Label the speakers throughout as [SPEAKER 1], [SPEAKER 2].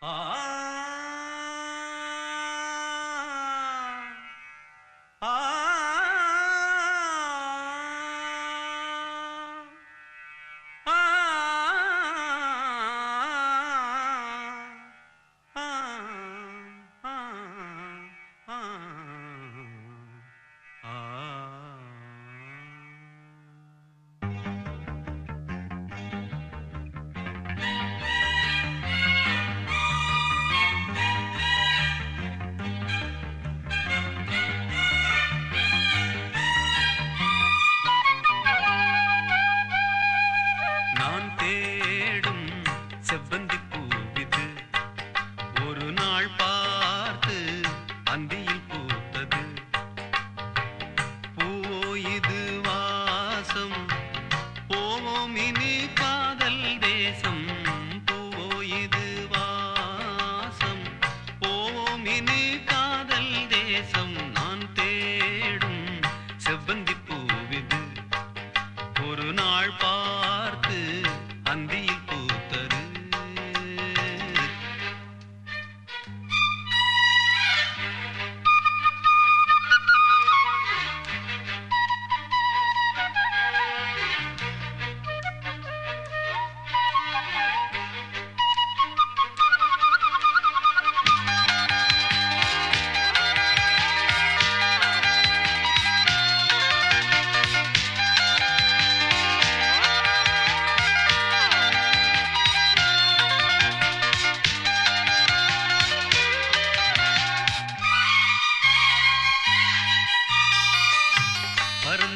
[SPEAKER 1] நான்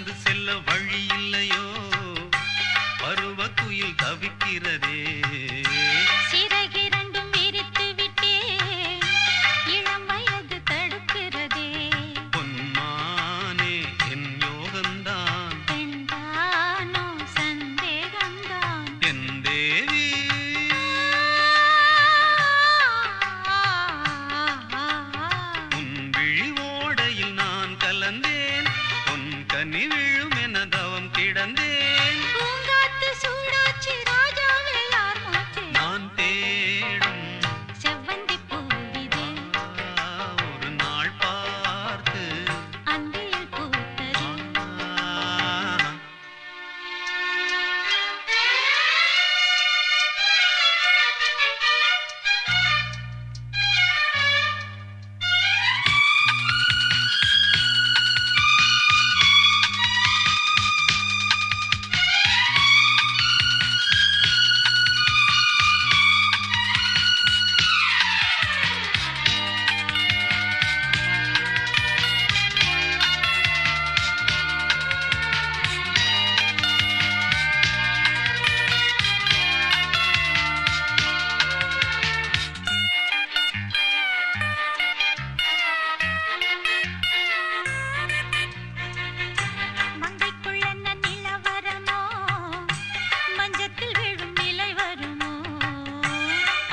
[SPEAKER 1] பறந்து செல்ல வழி இல்லையோ? பருவ குயில் தவிக்கிறதே.
[SPEAKER 2] சிறகிரண்டும் விரித்து விட்டே இளம் வயது தடுக்கிறதே.
[SPEAKER 1] பொன்மானே என் யோகந்தான்.
[SPEAKER 2] பெண்தானோ சந்தேகம்தான்
[SPEAKER 1] என் தேவி. உன் விழி ஓடையில் நான் கலந்தேன் பொன் விழும் என தவம்
[SPEAKER 2] கிடந்தே.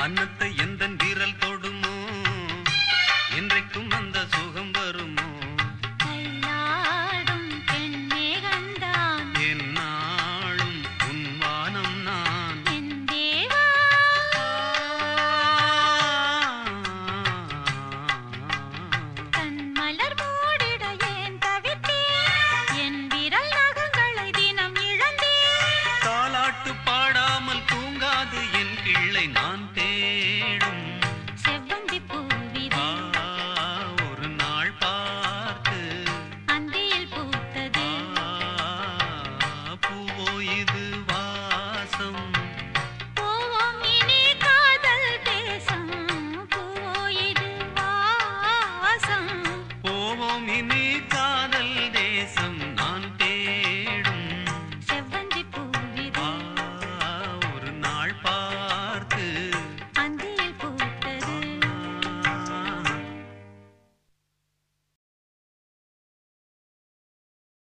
[SPEAKER 2] மஞ்சத்தில் நீ
[SPEAKER 1] கா